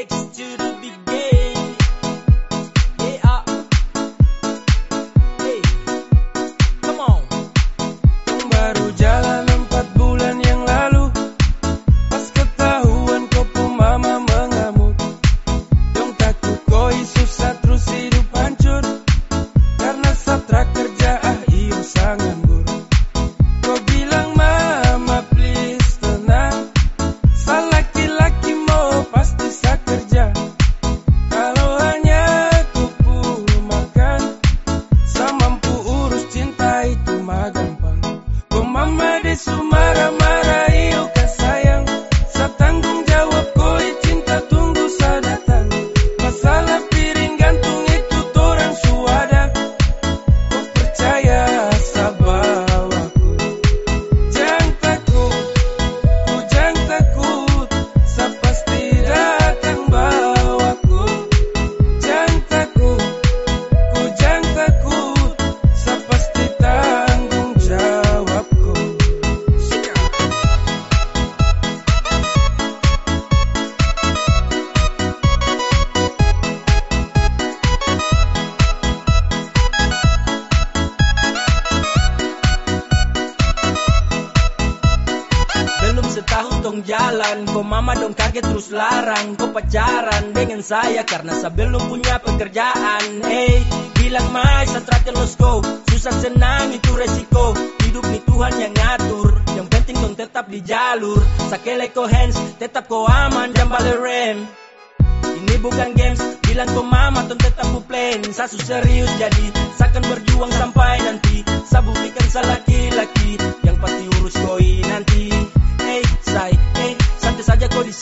next to the beginning. eres un dong jalan Kok mama dong kaget terus larang Kok pacaran dengan saya Karena saya belum punya pekerjaan. Hey, bilang mai saya los go Susah senang itu resiko. Hidup nih Tuhan yang ngatur Yang penting dong tetap di jalur. Sakele ko hands Tetap ko aman dan balik rem. Ini bukan games, bilang ke mama tuh tetap ku plan. Saya serius jadi, saya akan berjuang sampai nanti. Saya buktikan saya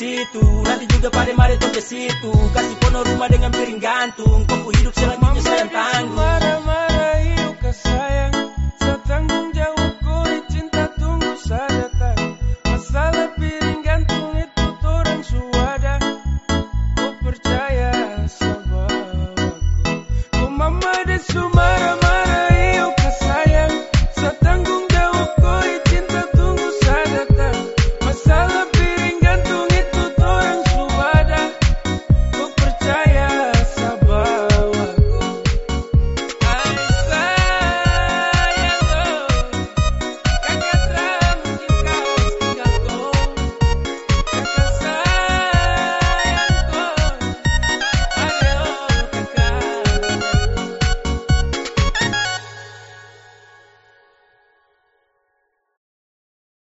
situ. Nanti juga pada mari tuh ke situ. Kasih pono rumah dengan piring gantung. Kau hidup selanjutnya sayang